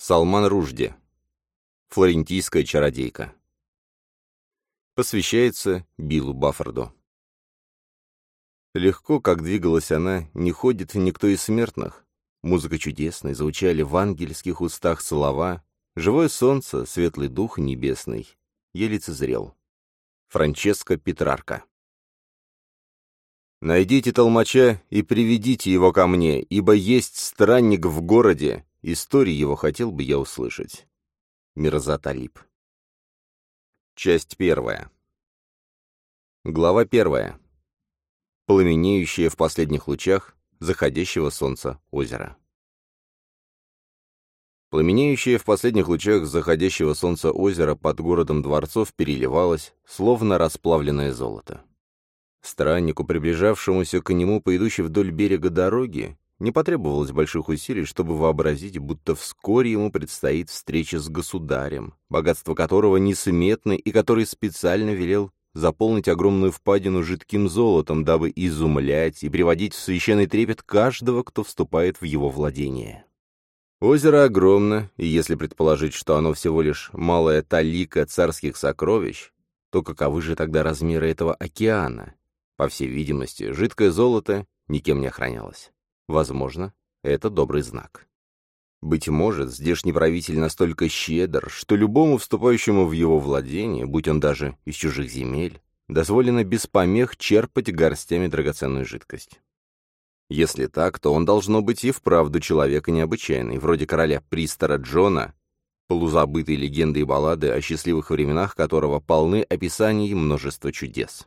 Салман Ружди. Флорентийская чародейка. Посвящается Биллу Баффорду. Легко, как двигалась она, не ходит никто из смертных. Музыка чудесная, звучали в ангельских устах слова. Живое солнце, светлый дух небесный. Еле лицезрел. Франческо Петрарка. «Найдите толмача и приведите его ко мне, ибо есть странник в городе, Истории его хотел бы я услышать. Мирза Талиб. Часть первая. Глава первая. Пламенеющее в последних лучах заходящего солнца озеро. Пламенеющее в последних лучах заходящего солнца озеро под городом дворцов переливалось, словно расплавленное золото. Страннику, приближавшемуся к нему по идущей вдоль берега дороги, не потребовалось больших усилий, чтобы вообразить, будто вскоре ему предстоит встреча с государем, богатство которого несметно и который специально велел заполнить огромную впадину жидким золотом, дабы изумлять и приводить в священный трепет каждого, кто вступает в его владение. Озеро огромно, и если предположить, что оно всего лишь малая талика царских сокровищ, то каковы же тогда размеры этого океана? По всей видимости, жидкое золото никем не охранялось. Возможно, это добрый знак. Быть может, здешний правитель настолько щедр, что любому вступающему в его владение, будь он даже из чужих земель, дозволено без помех черпать горстями драгоценную жидкость. Если так, то он должно быть и вправду человек необычайный, вроде короля Пристора Джона, полузабытой легенды и баллады о счастливых временах которого полны описаний множества чудес.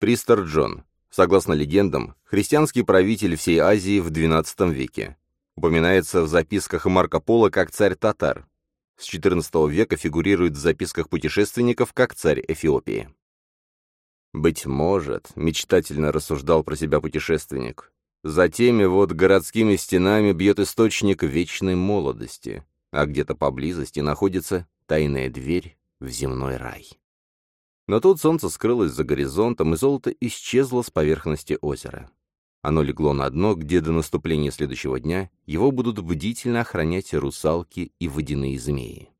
Пристор Джон Согласно легендам, христианский правитель всей Азии в XII веке. Упоминается в записках Марко Поло как царь татар. С XIV века фигурирует в записках путешественников как царь Эфиопии. «Быть может», — мечтательно рассуждал про себя путешественник, «за теми вот городскими стенами бьет источник вечной молодости, а где-то поблизости находится тайная дверь в земной рай». Но тут солнце скрылось за горизонтом, и золото исчезло с поверхности озера. Оно легло на дно, где до наступления следующего дня его будут бдительно охранять русалки и водяные змеи.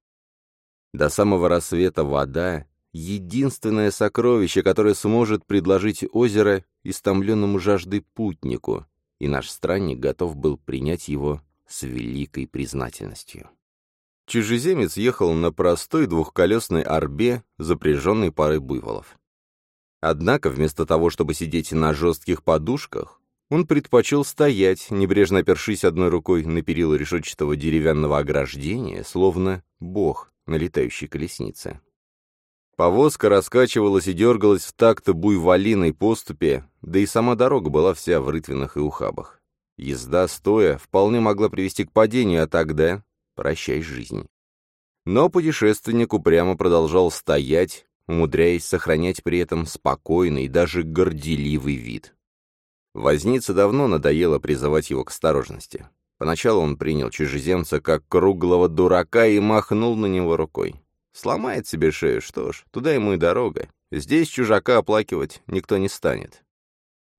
До самого рассвета вода — единственное сокровище, которое сможет предложить озеро истомленному жаждой путнику, и наш странник готов был принять его с великой признательностью. Чужеземец ехал на простой двухколесной арбе, запряженной парой буйволов. Однако, вместо того, чтобы сидеть на жестких подушках, он предпочел стоять, небрежно опершись одной рукой на перила решетчатого деревянного ограждения, словно бог на летающей колеснице. Повозка раскачивалась и дергалась в такт буйволиной поступе, да и сама дорога была вся в рытвинах и ухабах. Езда стоя вполне могла привести к падению, а тогда Прощай, жизнь. Но путешественник упрямо продолжал стоять, умудряясь сохранять при этом спокойный, даже горделивый вид. Вознице давно надоело призывать его к осторожности. Поначалу он принял чужеземца как круглого дурака и махнул на него рукой. Сломает себе шею, что ж, туда ему и дорога. Здесь чужака оплакивать никто не станет.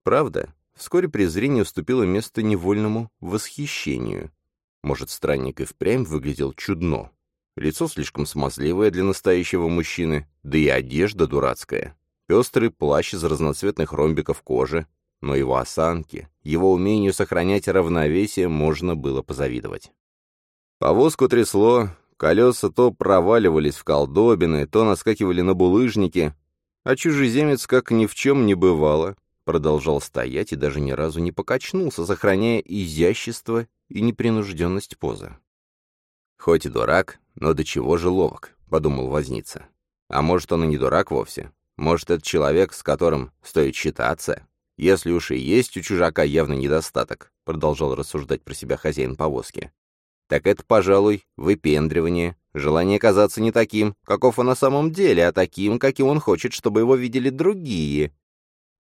Правда, вскоре презрение уступило место невольному восхищению. Может, странник и впрямь выглядел чудно. Лицо слишком смазливое для настоящего мужчины, да и одежда дурацкая. Пестрый плащ из разноцветных ромбиков кожи, но его осанке, его умению сохранять равновесие можно было позавидовать. Повозку трясло, колеса то проваливались в колдобины, то наскакивали на булыжники, а чужеземец, как ни в чем не бывало, продолжал стоять и даже ни разу не покачнулся, сохраняя изящество и непринужденность позы. «Хоть и дурак, но до чего же ловок», — подумал возница. «А может, он и не дурак вовсе? Может, это человек, с которым стоит считаться? Если уж и есть у чужака явный недостаток», — продолжал рассуждать про себя хозяин повозки. «Так это, пожалуй, выпендривание, желание казаться не таким, каков он на самом деле, а таким, каким он хочет, чтобы его видели другие,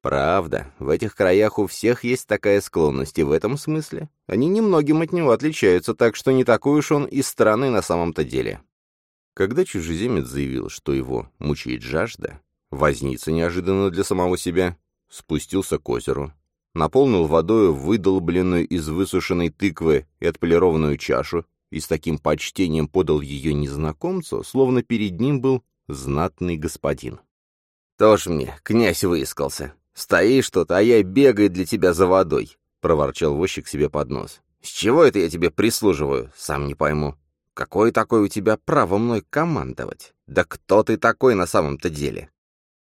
Правда, в этих краях у всех есть такая склонность, и в этом смысле они немногим от него отличаются, так что не такой уж он и странный на самом-то деле. Когда чужеземец заявил, что его мучает жажда, возница неожиданно для самого себя спустился к озеру, наполнил водою выдолбленную из высушенной тыквы и отполированную чашу и с таким почтением подал ее незнакомцу, словно перед ним был знатный господин. «Тоже мне, князь выискался. Стоишь тут, а я бегаю для тебя за водой», — проворчал возчик себе под нос. «С чего это я тебе прислуживаю? Сам не пойму. Какое такое у тебя право мной командовать? Да кто ты такой на самом-то деле?»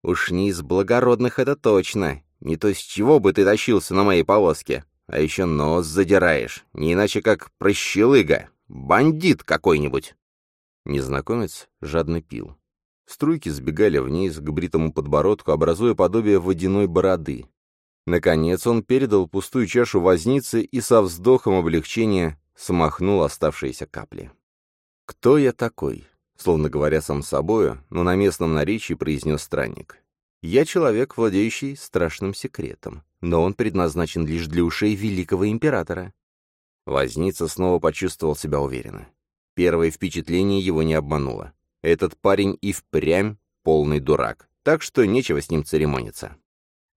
«Уж не из благородных это точно. Не то с чего бы ты тащился на моей повозке. А еще нос задираешь, не иначе как прощелыга, бандит какой-нибудь». Незнакомец жадно пил. Струйки сбегали вниз к бритому подбородку, образуя подобие водяной бороды. Наконец он передал пустую чашу вознице и со вздохом облегчения смахнул оставшиеся капли. «Кто я такой?» Словно говоря сам собою, но на местном наречии произнес странник. «Я человек, владеющий страшным секретом, но он предназначен лишь для ушей великого императора». Возница снова почувствовал себя уверенно. Первое впечатление его не обмануло. Этот парень и впрямь полный дурак, так что нечего с ним церемониться.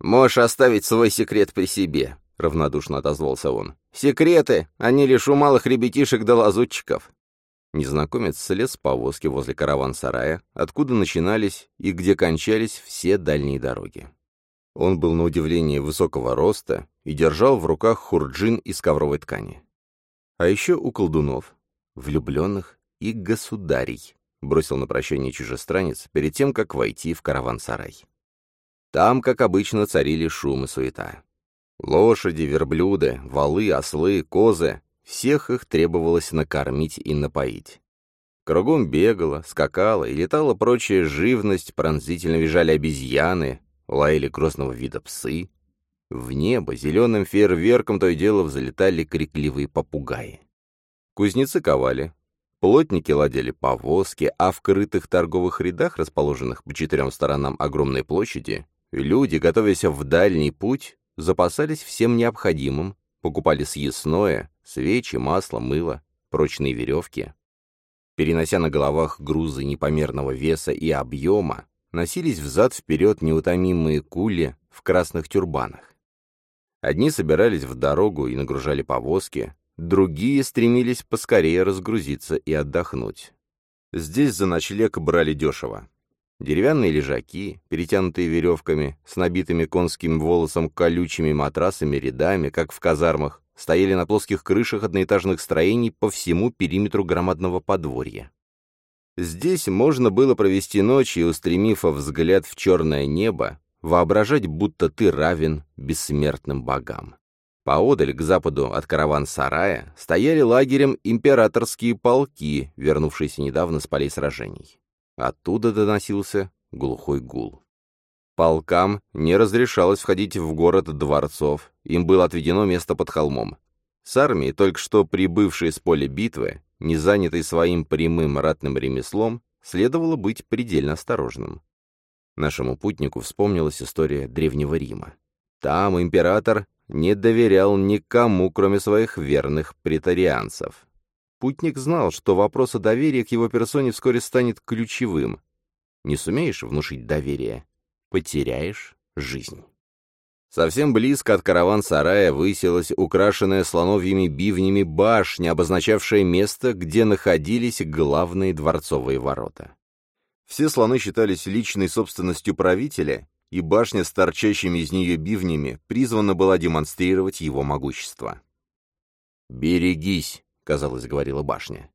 «Можешь оставить свой секрет при себе», — равнодушно отозвался он. «Секреты, они лишь у малых ребятишек да лазутчиков». Незнакомец слез с повозки возле караван-сарая, откуда начинались и где кончались все дальние дороги. Он был на удивление высокого роста и держал в руках хурджин из ковровой ткани. А еще у колдунов, влюбленных и государей, бросил на прощание чужестранец перед тем, как войти в караван-сарай. Там, как обычно, царили шум и суета. Лошади, верблюды, валы, ослы, козы — всех их требовалось накормить и напоить. Кругом бегала, скакала и летала прочая живность, пронзительно визжали обезьяны, лаяли грозного вида псы. В небо зеленым фейерверком то и дело взлетали крикливые попугаи. Кузнецы ковали, Плотники ладили повозки, а в крытых торговых рядах, расположенных по четырем сторонам огромной площади, люди, готовясь в дальний путь, запасались всем необходимым, покупали съестное, свечи, масло, мыло, прочные веревки. Перенося на головах грузы непомерного веса и объема, носились взад-вперед неутомимые кули в красных тюрбанах. Одни собирались в дорогу и нагружали повозки, Другие стремились поскорее разгрузиться и отдохнуть. Здесь за ночлег брали дешево. Деревянные лежаки, перетянутые веревками, с набитыми конским волосом колючими матрасами рядами, как в казармах, стояли на плоских крышах одноэтажных строений по всему периметру громадного подворья. Здесь можно было провести ночь и, устремив взгляд в черное небо, воображать, будто ты равен бессмертным богам. Поодаль, к западу от караван-сарая, стояли лагерем императорские полки, вернувшиеся недавно с полей сражений. Оттуда доносился глухой гул. Полкам не разрешалось входить в город дворцов, им было отведено место под холмом. С армией, только что прибывшей с поля битвы, не занятой своим прямым ратным ремеслом, следовало быть предельно осторожным. Нашему путнику вспомнилась история Древнего Рима. Там император не доверял никому, кроме своих верных претарианцев. Путник знал, что вопрос о доверии к его персоне вскоре станет ключевым. Не сумеешь внушить доверие — потеряешь жизнь. Совсем близко от караван-сарая высилась украшенная слоновьими бивнями башня, обозначавшая место, где находились главные дворцовые ворота. Все слоны считались личной собственностью правителя и башня с торчащими из нее бивнями призвана была демонстрировать его могущество. «Берегись», — казалось, говорила башня.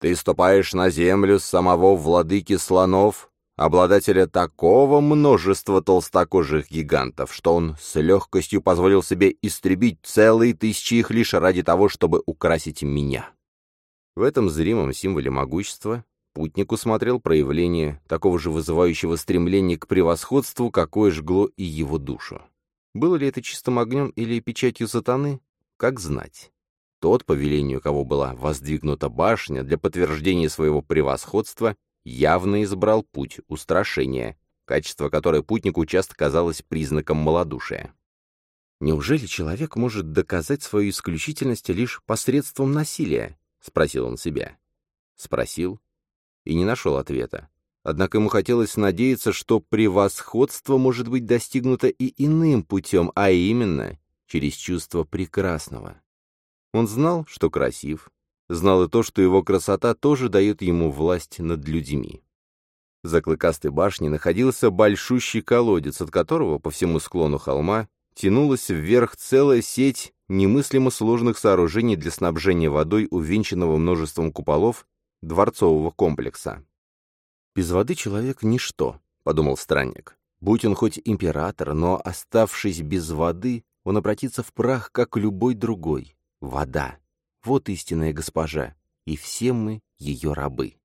«Ты ступаешь на землю самого владыки слонов, обладателя такого множества толстокожих гигантов, что он с легкостью позволил себе истребить целые тысячи их лишь ради того, чтобы украсить меня». В этом зримом символе могущества Путник усмотрел проявление такого же вызывающего стремления к превосходству, какое жгло и его душу. Было ли это чистым огнем или печатью сатаны? Как знать. Тот, по велению кого была воздвигнута башня для подтверждения своего превосходства, явно избрал путь устрашения, качество которое путнику часто казалось признаком малодушия. «Неужели человек может доказать свою исключительность лишь посредством насилия?» — спросил он себя. Спросил и не нашел ответа. Однако ему хотелось надеяться, что превосходство может быть достигнуто и иным путем, а именно через чувство прекрасного. Он знал, что красив, знал и то, что его красота тоже дает ему власть над людьми. За клыкастой башней находился большущий колодец, от которого по всему склону холма тянулась вверх целая сеть немыслимо сложных сооружений для снабжения водой, увенчанного множеством куполов дворцового комплекса. «Без воды человек — ничто», — подумал странник. «Будь он хоть император, но, оставшись без воды, он обратится в прах, как любой другой. Вода. Вот истинная госпожа, и все мы ее рабы».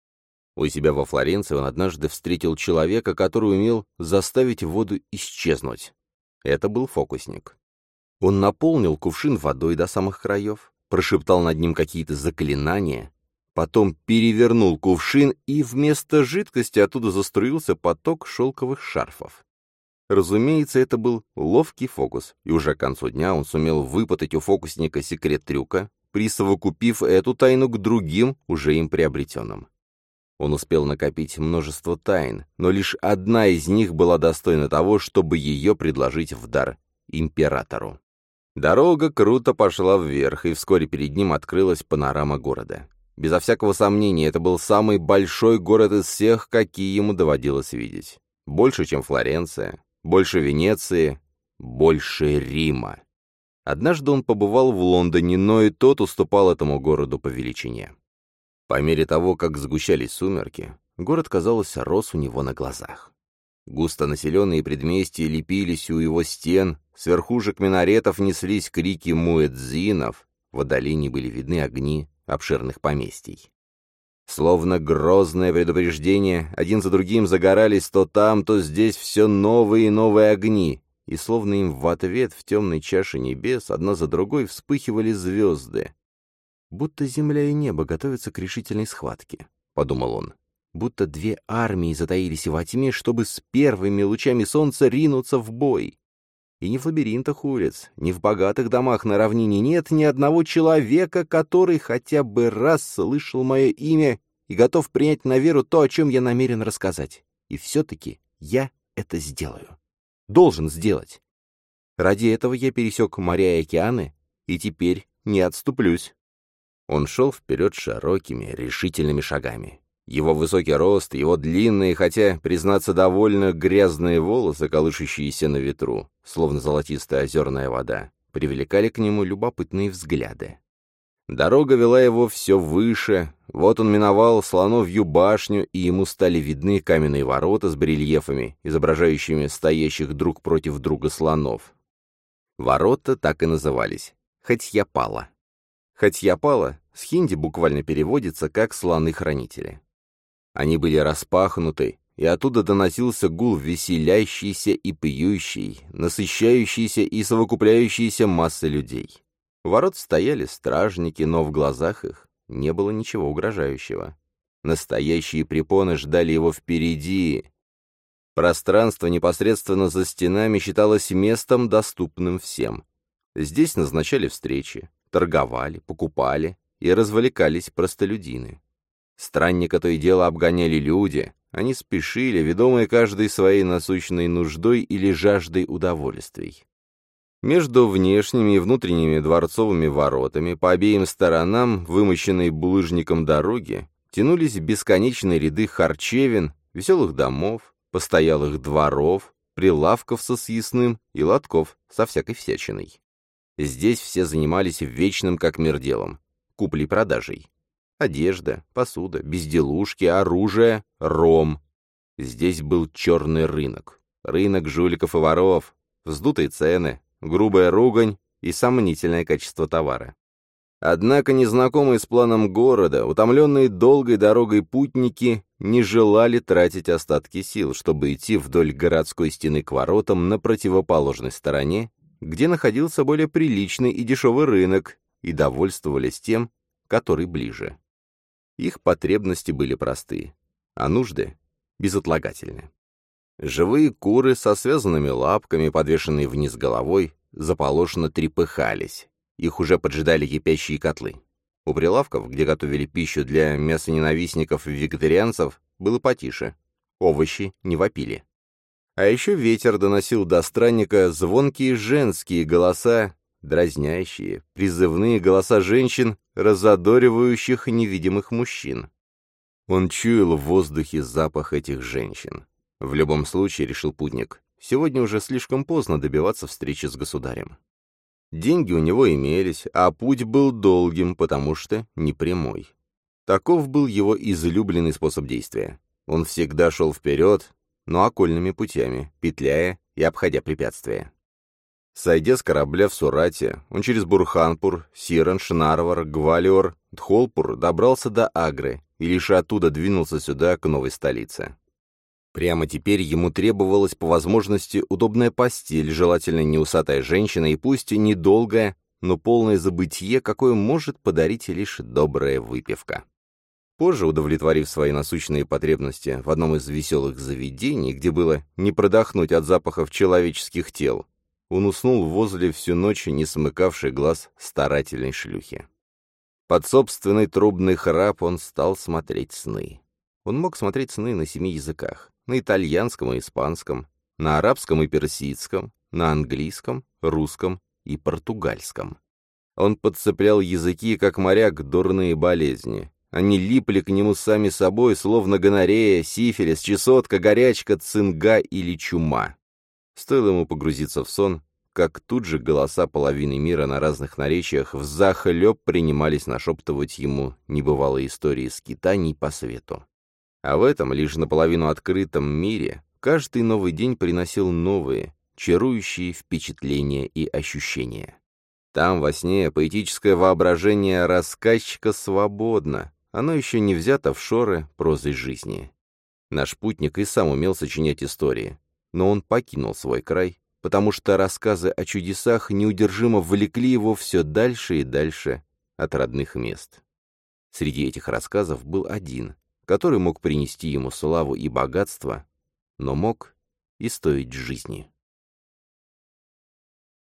У себя во Флоренции он однажды встретил человека, который умел заставить воду исчезнуть. Это был фокусник. Он наполнил кувшин водой до самых краев, прошептал над ним какие-то заклинания, потом перевернул кувшин, и вместо жидкости оттуда заструился поток шелковых шарфов. Разумеется, это был ловкий фокус, и уже к концу дня он сумел выпытать у фокусника секрет трюка, присовокупив эту тайну к другим, уже им приобретенным. Он успел накопить множество тайн, но лишь одна из них была достойна того, чтобы ее предложить в дар императору. Дорога круто пошла вверх, и вскоре перед ним открылась панорама города. Безо всякого сомнения, это был самый большой город из всех, какие ему доводилось видеть. Больше, чем Флоренция, больше Венеции, больше Рима. Однажды он побывал в Лондоне, но и тот уступал этому городу по величине. По мере того, как сгущались сумерки, город, казалось, рос у него на глазах. Густо населенные предместья лепились у его стен, с верхушек минаретов неслись крики муэдзинов, в долине были видны огни обширных поместий. Словно грозное предупреждение, один за другим загорались то там, то здесь все новые и новые огни, и словно им в ответ в темной чаше небес одна за другой вспыхивали звезды, Будто земля и небо готовятся к решительной схватке, — подумал он. Будто две армии затаились во тьме, чтобы с первыми лучами солнца ринуться в бой. И ни в лабиринтах улиц, ни в богатых домах на равнине нет ни одного человека, который хотя бы раз слышал мое имя и готов принять на веру то, о чем я намерен рассказать. И все-таки я это сделаю. Должен сделать. Ради этого я пересек моря и океаны, и теперь не отступлюсь. Он шел вперед широкими, решительными шагами. Его высокий рост, его длинные, хотя, признаться, довольно грязные волосы, колышущиеся на ветру, словно золотистая озерная вода, привлекали к нему любопытные взгляды. Дорога вела его все выше, вот он миновал слоновью башню, и ему стали видны каменные ворота с барельефами, изображающими стоящих друг против друга слонов. Ворота так и назывались — Хатьяпала. Хатьяпала с хинди буквально переводится как «слоны-хранители». Они были распахнуты, и оттуда доносился гул веселящийся и пьющий, насыщающийся и совокупляющийся массы людей. У ворот стояли стражники, но в глазах их не было ничего угрожающего. Настоящие препоны ждали его впереди. Пространство непосредственно за стенами считалось местом, доступным всем. Здесь назначали встречи, торговали, покупали и развлекались простолюдины. Странника то и дело обгоняли люди, они спешили, ведомые каждой своей насущной нуждой или жаждой удовольствий. Между внешними и внутренними дворцовыми воротами по обеим сторонам, вымощенной булыжником дороги, тянулись бесконечные ряды харчевин, веселых домов, постоялых дворов, прилавков со съестным и лотков со всякой всячиной. Здесь все занимались вечным как мир делом — куплей-продажей. Одежда, посуда, безделушки, оружие, ром. Здесь был черный рынок. Рынок жуликов и воров, вздутые цены, грубая ругань и сомнительное качество товара. Однако незнакомые с планом города, утомленные долгой дорогой путники, не желали тратить остатки сил, чтобы идти вдоль городской стены к воротам на противоположной стороне где находился более приличный и дешевый рынок, и довольствовались тем, который ближе. Их потребности были просты, а нужды — безотлагательны. Живые куры со связанными лапками, подвешенные вниз головой, заполошенно трепыхались. Их уже поджидали кипящие котлы. У прилавков, где готовили пищу для мясоненавистников и вегетарианцев, было потише. Овощи не вопили. А еще ветер доносил до странника звонкие женские голоса, дразнящие, призывные голоса женщин, разодоривающих невидимых мужчин. Он чуял в воздухе запах этих женщин. В любом случае, решил путник, сегодня уже слишком поздно добиваться встречи с государем. Деньги у него имелись, а путь был долгим, потому что непрямой. Таков был его излюбленный способ действия. Он всегда шел вперед, но окольными путями, петляя и обходя препятствия. Сойдя с корабля в Сурате, он через Бурханпур, Сиран, Шнарвар, Гвалиор, Дхолпур добрался до Агры и лишь оттуда двинулся сюда, к новой столице. Прямо теперь ему требовалась по возможности удобная постель, желательно не усатая женщина, и пусть недолгая, но полное забытие, какое может подарить лишь добрая выпивка. Позже, удовлетворив свои насущные потребности в одном из веселых заведений, где было не продохнуть от запахов человеческих тел, он уснул возле всю ночь не смыкавший глаз старательной шлюхи. Под собственный трубный храп он стал смотреть сны. Он мог смотреть сны на семи языках на итальянском и испанском, на арабском и персидском, на английском, русском и португальском. Он подцеплял языки, как моряк, дурные болезни. Они липли к нему сами собой, словно гонорея, сифилис, чесотка, горячка, цинга или чума. Стоило ему погрузиться в сон, как тут же голоса половины мира на разных наречиях взахлеб принимались нашептывать ему небывалые истории скитаний по свету. А в этом, лишь наполовину открытом мире, каждый новый день приносил новые, чарующие впечатления и ощущения. Там, во сне, поэтическое воображение рассказчика свободно, оно еще не взято в шоры прозой жизни. Наш путник и сам умел сочинять истории, но он покинул свой край, потому что рассказы о чудесах неудержимо влекли его все дальше и дальше от родных мест. Среди этих рассказов был один, который мог принести ему славу и богатство, но мог и стоить жизни.